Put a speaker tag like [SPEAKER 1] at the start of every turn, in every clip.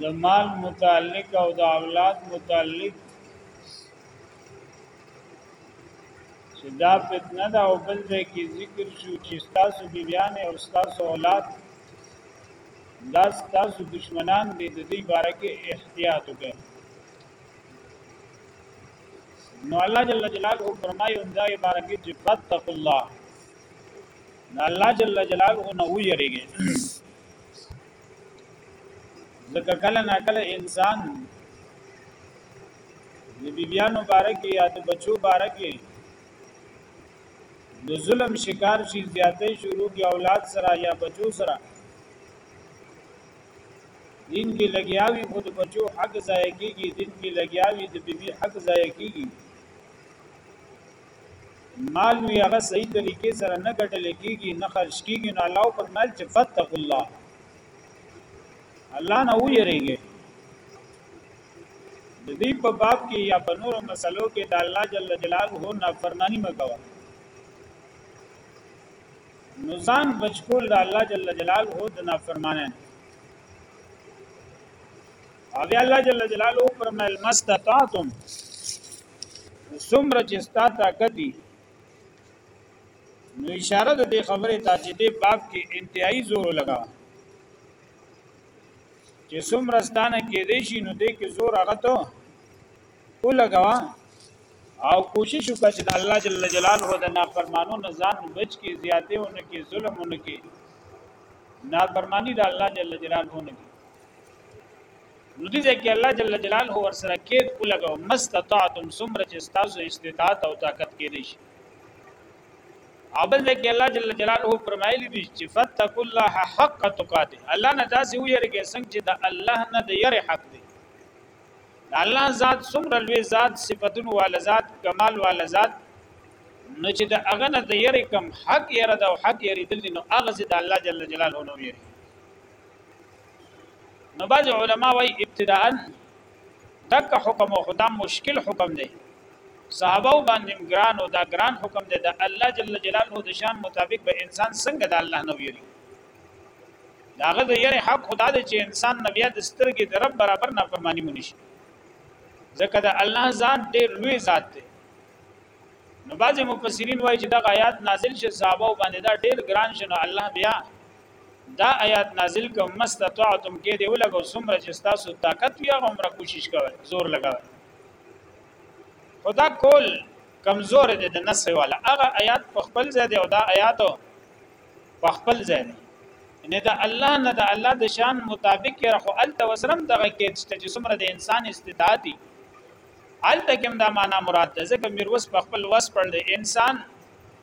[SPEAKER 1] د مال متعلق او د اولاد متعلق چې دا فتنه ده او بل ځای کې ذکر شو چې ستاسو بیبیان او ستاسو اولاد دا ستاسو دشمنان دي د دې باره کې احتیاط وکړئ نو الله جل جلاله فرمایي ان دا باره کې چې فتقوا الله نو الله جل جلاله نو ویریږي ځکه کله نا کله انسان د بیبیانو باره کې یا د بچو باره کې د ظلم شکار شي زیاتې شروع کې اولاد سره یا بچو سره دین کې لګیاوی خود بچو حق ضایع کیږي دین کې لګیاوی د بیبي حق ضایع کیږي مال وی هغه صحیح طریقې سره نه ګټل کیږي نه خرج کیږي نو الله فرمایل چې فتق الله الله نه ویریږي د دې په باب کې یا په نورو مسلو کې د الله جل جلاله نه فرمانی مکوه نو ځان بچکول د الله جل جلاله د نافرمانه او بیا الله جل جلاله فرمایل مستطاعتم څومره چې ستا طاقت وي نو اشاره د دې خبرې ته چې دې باب کې انتهایی زور لگا چې څومره ستانه کې دې شي نو دې کې زور هغه ته ولګوا او کوشش وکړه چې الله جل جلاله د نافرمانو نه ځان بچ کې زیاته ونه کې ظلم ونه کې نافرمانی د الله جل جلاله ونه کې نو دې ځکه الله جل جلاله ورسره کېد ولګو مستطاعتم سمره چې تاسو استطاعت او طاقت کې دي شي اول ځکه الله جل جلاله فرمایلی دی چې فتق الله حق تقاته الله نه داسې ویریږي څنګه چې د الله نه د یری حق دی الله ذات څومره لوی ذات صفاتونو وال ذات کمال وال ذات نو چې د هغه نه د یری کم حق یره د حق یری دل نو هغه د الله جل جلاله نو یری نو بعض علما وايي ابتداء دک حکم او خدا مشکل حکم دی صحابه باندې ګران او دا ګران حکم دی د الله جل جلاله د شان مطابق به انسان څنګه د الله نو ویری داغه د یری حق خدا دی چې انسان نبی د سترګې د رب برابر نه فرمانی مونږ شي ځکه د الله ځان ډیر لوی ذات دی نو بعض مفسرین وایي چې دا آیات نازل شي صحابه باندې دا ډیر ګران شنو الله بیا دا آیات نازل کوم مستطاعتم کې دی ولګو سمره چې تاسو طاقت وي هغه عمره کوشش کوئ زور لګاوئ خدا کول کمزور دی د نس والا هغه آیات په خپل ځای دی او دا آیات په خپل ځای دی نه دا الله نه دا الله د شان مطابق یې خو ال توسرم دغه کې چې سمره د انسان استطاعتي ال تکم دا معنا مراد ده ځکه میروس په خپل وس پر د انسان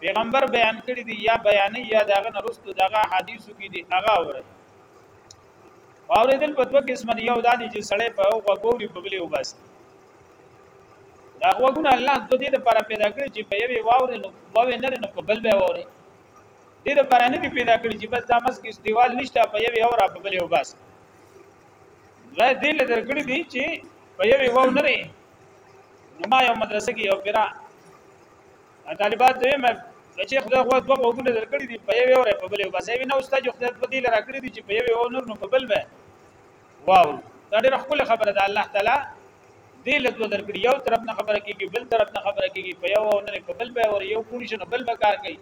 [SPEAKER 1] پیغمبر بیان کړی دی یا بیانې یا داغه نرستو دغه حدیثو کې دی هغه اوري اوریدل په دوه قسم دی یو دادی چې سړی په هغه ګوري په بلی وباسي دا غوګونه الله د دې لپاره پیدا کړی چې په یوې واورې نو واوې نه نه په بل به واوري دې لپاره نه دی پیدا کړی چې بس دا مس کې دیوال نشته په یوې اورا په بلی وباسي دا دې لپاره کړی دی چې په یوې واو نه نو ما یو مدرسې کې یو پیرا طالبان دویم چې خدای خو دوه غوګونه درکړي دي په یوه اورې په بل یو بسې وینه اوستا چې خدای دوه دی لرا کړی دي چې په یوه اونر نو په بل به واو دا ډېر خپل خبره ده الله تعالی دې له دوه درکړي یو طرف نه خبره کیږي بل طرف نه خبره کیږي په یو اونر په بل به اور یو پوری شنو بل به کار کوي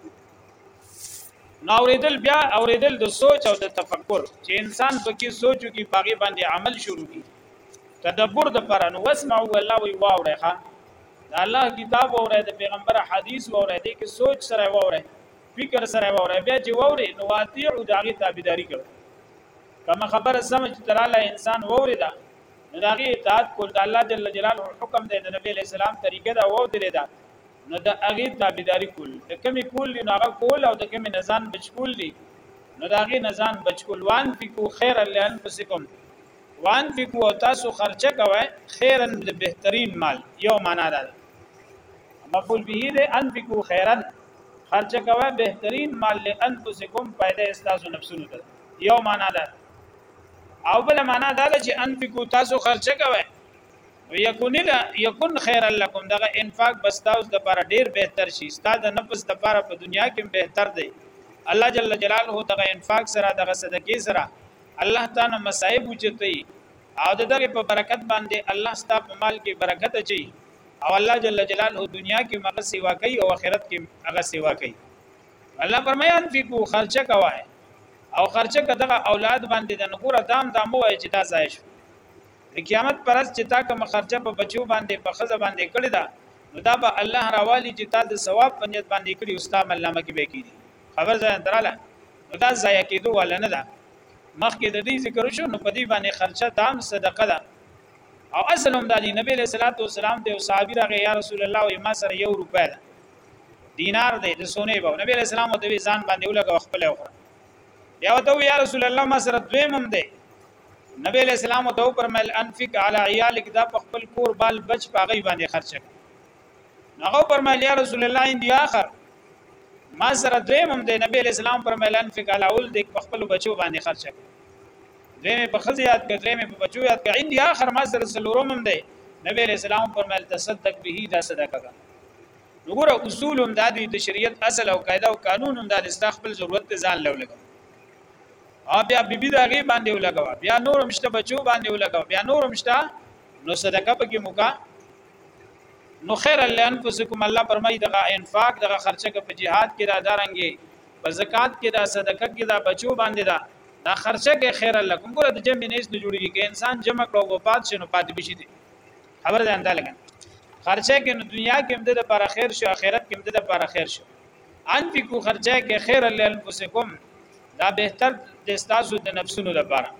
[SPEAKER 1] نو اوریدل بیا اوریدل د سوچ او د تفکر چې انسان پکې سوچو کې پاغي باندې عمل شروع کی تدبر د پرانو واسمعوا الله وی واو ډه د الله کتاب وورئ د پیغمبر حدیث وورئ دې کې سوچ سره وورئ فکر سره وورئ بیا چې وورئ نو واطیع او داغي تابعداري کوي کما خبره سمج تراله انسان ووري دا نو داغي اطاعت کول د الله جل جلاله حکم دی د نبی له سلام طریقه دا وو درې دا نو د هغه تابعداري کول د کمی کول دي نو هغه کول او د کمی نزان بچ کول دي نو د هغه نزان بچ کول وان فکو خیر لانفسکم وانفقو او تاسو خرچه کوئ خیرا د بهترین مال یو معنا ده مفعول به د انفقو خیرا خرچه کوه بهترین مال له انفسکم پیدا استاسو نفسونو ته یو معنا ده او بل معنا دا ده چې انفقو تاسو خرچه کوئ یکون لا یکون خیر لکم دغه انفاق بستاوس د لپاره ډیر بهتر شي استاد د نفس د لپاره په دنیا کې بهتر دی الله جل جلاله دغه انفاق سره دغه صدقې سره الله تعالی مصائب وجتي او د دغه په برکت باندې الله ستا په مال کې برکت اچي او الله جل جلاله دنیا کې مغه سیوا کوي او آخرت کې هغه سیوا کوي الله فرمایي انفقو خرچه کوي او خرچه کدغه اولاد باندې د نګوره دام دام وای چې دا ځای شو د قیامت پرځ چې تا کوم خرچه په بچو باندې په خزه باندې کړی دا نو دا به الله راوالي چې تا د ثواب په نیت باندې کړی او ستا ملامه کې به کیږي خبر ځان دراله نو دا ضایع کېدو ولا نه ده مخکې د دې ذکر شو نو په دې باندې خرچه دام صدقه ده او اصل هم د نبی له صلوات و سلام ته او صحابي راغی یا رسول الله او ما سره یو روپیا ده دینار دی د سونه به نبی له سلام ته ځان باندې ولګه خپل او یا وته یا رسول الله ما سره دویم هم ده نبی له سلام ته پرمل انفق علی عیالک دا په خپل کور بال بچ پاغي باندې خرچه هغه فرمایلی یا رسول الله ان دی اخر ما سره دویم هم دی نبی علیہ السلام فرمایلن فک علاول د خپل بچو باندې خرچ کړ دویم په خزی یاد کړ دویم په بچو یاد کړ ان دی اخر ما سره سلورم هم دی نبی علیہ السلام فرمایل تصدق به دا صدقه ده وګوره اصول هم د دوی د شریعت اصل او قاعده او قانون هم د استخ خپل ضرورت ته ځان لولګو او بیا بیبي دا غي باندې ولګو بیا نور مشته بچو باندې ولګو بیا نور مشته نو صدقه پکې موکا نو خیر الله انفسکم الله فرمای دغه انفاق دغه خرچه که په جهاد کې دا دارنګي په زکات کې دا صدقه کې دا بچو باندې دا دا خرچه کې خیر الله کوم ګره د جمع نه نه جوړیږي که انسان جمع کړو او پات شنو پات بشي دي خبر ده انده لګا خرچه کې نو دنیا کې هم د لپاره خیر شو آخرت کې هم د لپاره خیر شو انفقو خرچه کې خیر الله انفسکم دا بهتر د استاسو د نفسونو لپاره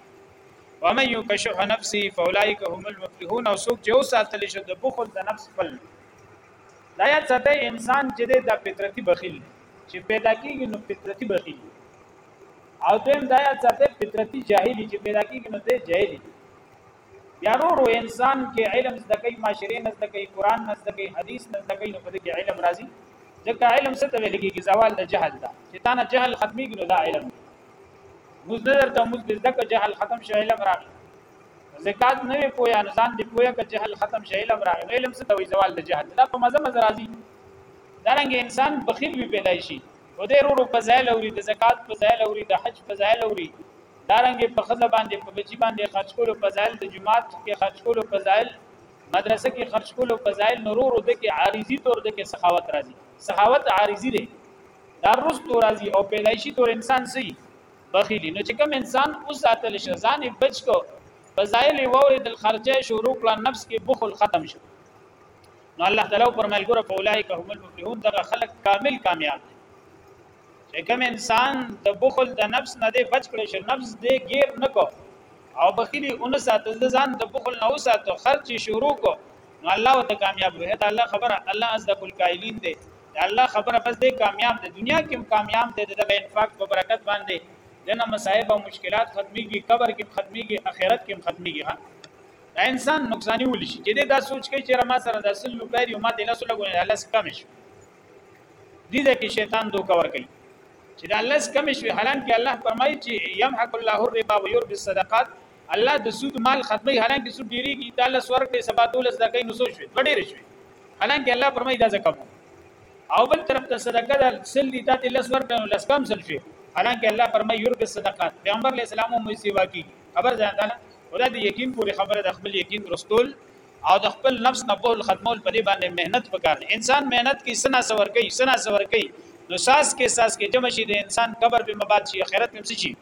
[SPEAKER 1] ومن یکشح نفسه فاولئک هم المفلحون او څوک چې وساتل شي د بخل د نفس خپل دا یاد ساته انسان چې د فطرتي بخیل چې پیدا کیږي نو فطرتي بخیل او دویم دا یاد ساته فطرتي جاهلی چې پیدا کیږي نو د جاهلی بیا ورو انسان کې علم زده کوي معاشره نه زده کوي قران نه زده کوي حدیث نه زده کوي نو په دې کې علم راځي ځکه علم څه ته ویل کېږي زوال د جهل دا چې تا نه جهل ختمي ګنو دا علم دی موږ نه درته موږ دې زده که جهل ختم شو علم راغی زکات نه وي پویا نو ځان دې پویا که جهل ختم شي علم راغی نو علم څه ته وي زوال د جهل دا په مزه مزه راځي دا رنګ انسان بخیل وي پیدا شي او دې ورو په ځای لوري د زکات په ځای لوري د حج په ځای لوري دا رنګ په خزه باندې په بچی باندې خرج کولو په ځای د جماعت کې خرج کولو په ځای مدرسه کې خرج کولو په ځای نورو د کې عارضي تور د کې سخاوت راځي سخاوت عارضي دی دا رستو راځي او پیدایشي تور انسان سي بخیلی نو چې کوم انسان وساتل شه ځان بچ کو فضایل ووري دل خرچه شروع کړه نفس کې بخل ختم شو نو الله تعالی فرمایل ګره فولائک هم المفلحون دغه خلق کامل کامیاب دي چې کوم انسان د بخل د نفس نه دی بچ کړي شه نفس دې غیر نکو او بخیلی اون ساتل د ځان د بخل نه وساتو خرچه شروع کو نو الله ته کامیاب وي دا الله خبره الله از د کل کائلین دی د الله خبره بس دی کامیاب دی دنیا کې هم کامیاب دی دغه انفاق په برکت باندې دنه مصايب او مشکلات ختميږي قبر کې ختميږي اخرت کې ختميږي ها دا انسان نقصاني ول شي چې دا سوچ کوي چې ما سره د سل روپۍ دی ما د لاسو لګونه الله سکم شي دي دا کې شیطان دوه کور کوي چې دا الله سکم شي حالان کې الله فرمایي چې يمحق الله الربا ويربي الصدقات الله د سود مال ختمي حالانکه سود ډیریږي دا لس ورکړي سبا دولس دا کوي نو سو شوي دوه ډیر شوي حالانکه الله فرمایي دا زکه او بل طرف ته صدقه د سل دي ته لس ورکړي نو لس کم سل شي حالانکه الله فرمایي یورب صدقات پیغمبر علی السلام هم سیوا کی خبر ځان تعالی خدا د یقین پورې خبره د خپل یقین رستول او د خپل نفس نه بول ختمول په دې باندې مهنت وکړ انسان مهنت کې سنا سور کوي سنا سور کوي نو ساس کې ساس کې جمع شي د انسان قبر په مباد شي آخرت هم شي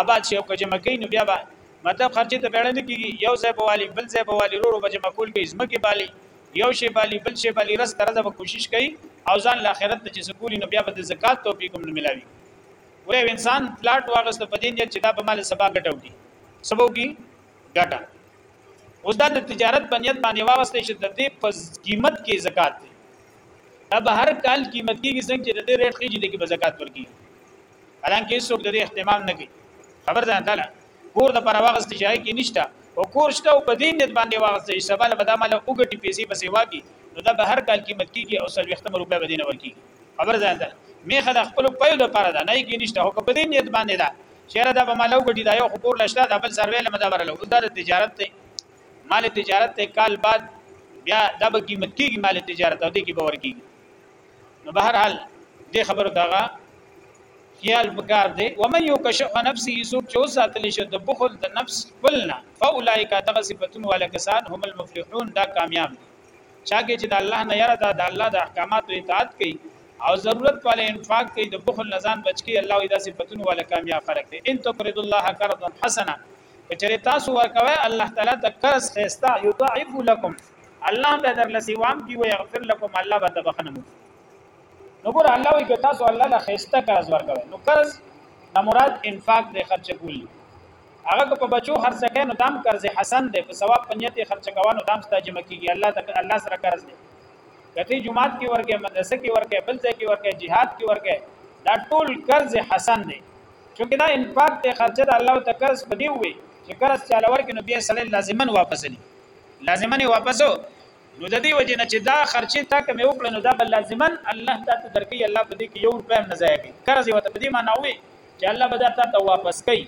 [SPEAKER 1] آباد شي او که جمع کوي نو بیا به مطلب خرچې ته پیړه نه کیږي یو ځای به والی بل ځای به والی رورو به جمع کول کوي زمکه بالی یو شی بالی بل شی بالی رس تر ځه به کوشش کوي او ځان له آخرت ته چې سکولي نو بیا به د زکات توفیق هم نه ملاوي ورې انسان پلاټ واغسته په دې نیت چې دا به مال سبا ګټو کی سبو کی ګټه اوس دا د تجارت په نیت باندې واغسته چې د دې په قیمت کې زکات دی دا به هر کال قیمت کېږي څنګه چې د دې ریټ خېږي د کې به زکات ورکړي حالانکه هیڅوک د دې احتمال نه کوي خبر ځان تعالی کور د پر واغست چې هي کې نشته او کور شته او په دې نیت باندې واغست چې سبا له بدامه له وګټي پیسې په سیوا کې نو دا به هر کال قیمت کیږي او سل وختم روپې به دینه ورکیږي خبر ځان تعالی میخه د خپل پیو د پر ده نه کې نشته او په دې نیت باندې دا شهر دا به مالو ګټي دا یو خور لشته دا بل سروي له مدبر له اوس دا د تجارت ته مال تجارت ته کال بعد بیا دا به قیمت کیږي مال تجارت او دې کې باور کیږي نو بهر حال دې خبرو دغه خیال پکار دی و من یو کشف نفسه سوک چې وساتل شي د بخل د نفس خپلنا فاولائک دغه صفاتون والا کسان هم المفلحون دا کامیاب دي چاګه چې د الله نه یره دا د الله د احکاماتو اطاعت کوي او ضرورت والا انفاق کوي د بخل نزان بچ کی الله دا صفاتون والا کامیاب خلق دي ان تقرض الله قرضا حسنا کچره تاسو ورکوي الله تعالی ته قرض خيستا یضاعف لكم الله ته در لسیوام کی وی اغفر لكم الله به تبخنه مو نو ګور الله وی که تاسو الله له خسته قرض ورکوي نو قرض د مراد انفاق د خرچ کول هغه که په بچو خرچ کین نو دام قرض حسن دی په ثواب په نیت خرچ کوانو دام ستا جمع کیږي الله تک الله سره قرض دی کته جمعات کې ورکه مدرسې کې ورکه بل ځای کې ورکه jihad کې ورکه دا ټول قرض حسن دی چونکه دا انفاق ته خرچه د الله ته قرض بدی وي چې قرض چاله ورکې نو بیا سړی لازما واپس لې لازما یې واپس نو د دې وجه نه چې دا خرچه تا کومه وکړه نو دا بل لازما الله تا ته درکې الله په دې کې یو روپیم نه ځای کوي قرض یې وته په دې معنی وي چې الله به دا تا ته واپس کوي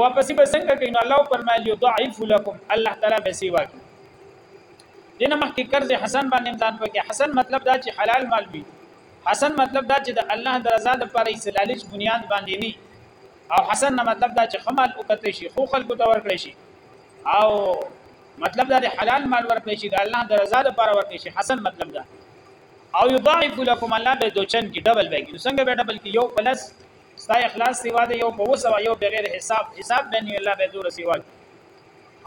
[SPEAKER 1] واپس به څنګه کوي نو الله فرمایلی یو ضعیف لكم الله تعالی به سیوا کوي دینه مخکې قرض حسن باندې ځان پکې حسن مطلب دا چې حلال مال وي حسن مطلب دا چې د الله د رضا لپاره یې لالچ بنیاد باندې نه او حسن نه مطلب دا چې خمال او کته شي خو خلکو ته ورکړي شي او مطلب دا د حلال مال ورکړي چې د الله د رضا لپاره ورکړي شي حسن مطلب دا او یضاعف لكم الله به دوچن کې ډبل به کې څنګه به ډبل کې یو پلس ستا اخلاص سیوا ده یو په وسو یو بغیر حساب حساب به نه الله به دور سیوا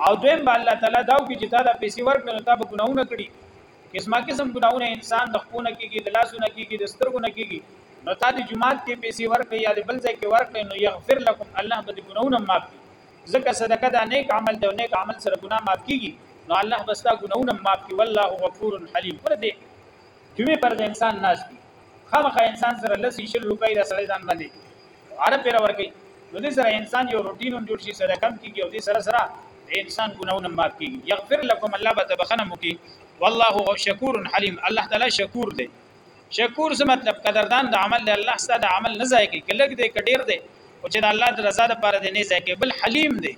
[SPEAKER 1] او دویم به الله تعالی دا کې چې تعالی پیسې ورکړي ته به ګناونه کړي قسمه قسم ګناونه انسان د خپل کېږي د لاسونه کېږي د سترګو نه کېږي نو تا د جمعات کې پیسې ورکړي یا د بل ځای کې ورکړي نو یغفر لكم الله به ګناونه معاف کړي ځکه صدقه دا نیک عمل دی او نیک عمل سره ګناه معاف کیږي نو الله بستا ګناونه معاف کی والله غفور حلیم پر دې جمعه پر انسان ناز دي خامخا انسان سره لسی شل روپۍ د سړی ځان باندې عرب پر ورکی نو دې سره انسان یو روټین هم جوړ شي سره کم کیږي او دې سره سره د انسان ګناونه معاف کیږي یغفر لكم الله به تبخنه مو کی والله شکور حلیم الله تعالی شکور دی شکور څه مطلب قدردان د عمل د الله ستاسو د عمل نه ځای کې کلګ دې کډیر دې او چې د الله د رضا لپاره دې نه ځای کې بل حلیم دې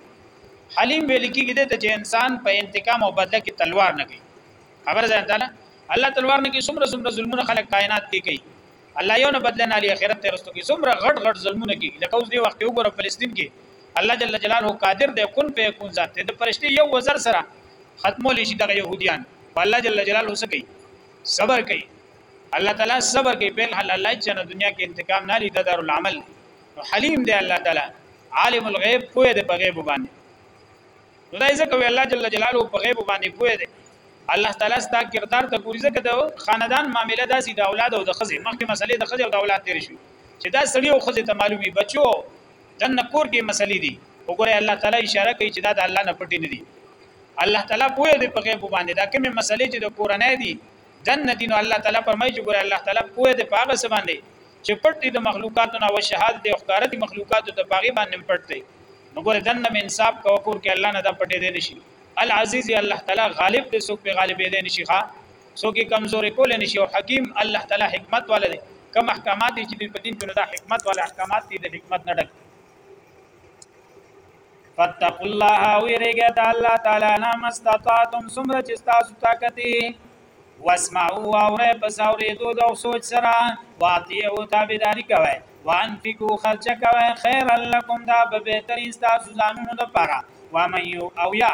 [SPEAKER 1] حلیم ویل کېږي د چې انسان په انتقام او بدله کې تلوار نه کوي خبر ځان تعالی الله تلوار نه کوي څومره څومره ظلمونه خلک کائنات کې کوي الله یو نه بدله نه لري آخرت ته رسو کې څومره غټ غټ ظلمونه کوي لکه اوس دی وخت وګوره فلسطین کې الله جل جلاله قادر دی کون په کون ذات دی د پرشتي یو وزر سره ختمول شي دغه يهوديان الله جل جلاله سکی صبر کوي الله تعالی صبر کوي په حل الله چې نه دنیا کې انتقام نه لید دار العمل نو حلیم دی الله تعالی عالم الغیب پوهه دی په غیب باندې نو دا ځکه وی الله جل جلاله په غیب باندې پوهه دی الله تعالی ستا کردار ته ګوري ځکه د خاندان معاملې داسې د اولاد او د خزه مخکې مسلې د خزه او د اولاد تیر شي چې دا سړی او خزه ته معلومي بچو دنه کور کې مسلې دي وګوره الله تعالی اشاره کوي چې دا د الله نه پټې نه دي الله تعالی پوهه دی په غیب باندې دا کومه مسلې چې د کورنۍ دي دنه دین الله تعالی فرمایي چې ګوره الله تعالی پوهه دی په هغه څه باندې چې پټ دي د مخلوقاتو نه او شهادت دی او ښکار دي مخلوقاتو ته پاغي باندې پټ دی نو ګوره دنه من انصاف کو کور کې الله نه دا پټې دی نشي العزیز الله تعالی غالب دې سو په غالب دې نشي ښا څوک یې کمزورې کول نشي او حکیم الله تعالی حکمت والا دی کوم احکامات دي چې دوی په دین کې نو دا حکمت والا احکامات دي د حکمت نه ډک فتق الله ویریګه د الله تعالی نه مستطاعتم سمره چې تاسو طاقت واسمعوا واوره پس اوریدو د سوچ سره واطیعوا تابعداري کوي وانفقوا خرج کوي خیر لکم دا به بهترین تاسو ځانونو لپاره ومن او یا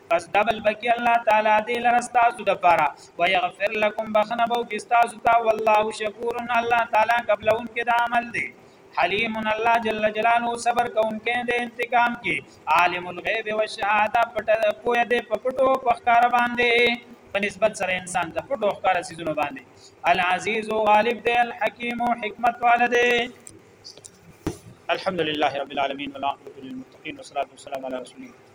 [SPEAKER 1] پس دبل بکی الله تعالی دی لره ستاسو د پاره و یغفر لكم بخنه بو کی ستاسو ته والله شکور الله تعالی قبلون کې د عمل دی حلیم الله جل جلاله صبر کوونکې د انتقام کې عالم الغیب و شهاده پټ پوهه دې په پټو په ښکار باندې په نسبت سره انسان ته پټو ښکار سيزونه باندې العزیز غالب دې الحکیم حکمت والده الحمد لله رب العالمين والعاقبة للمتقين والصلاة والسلام على رسول الله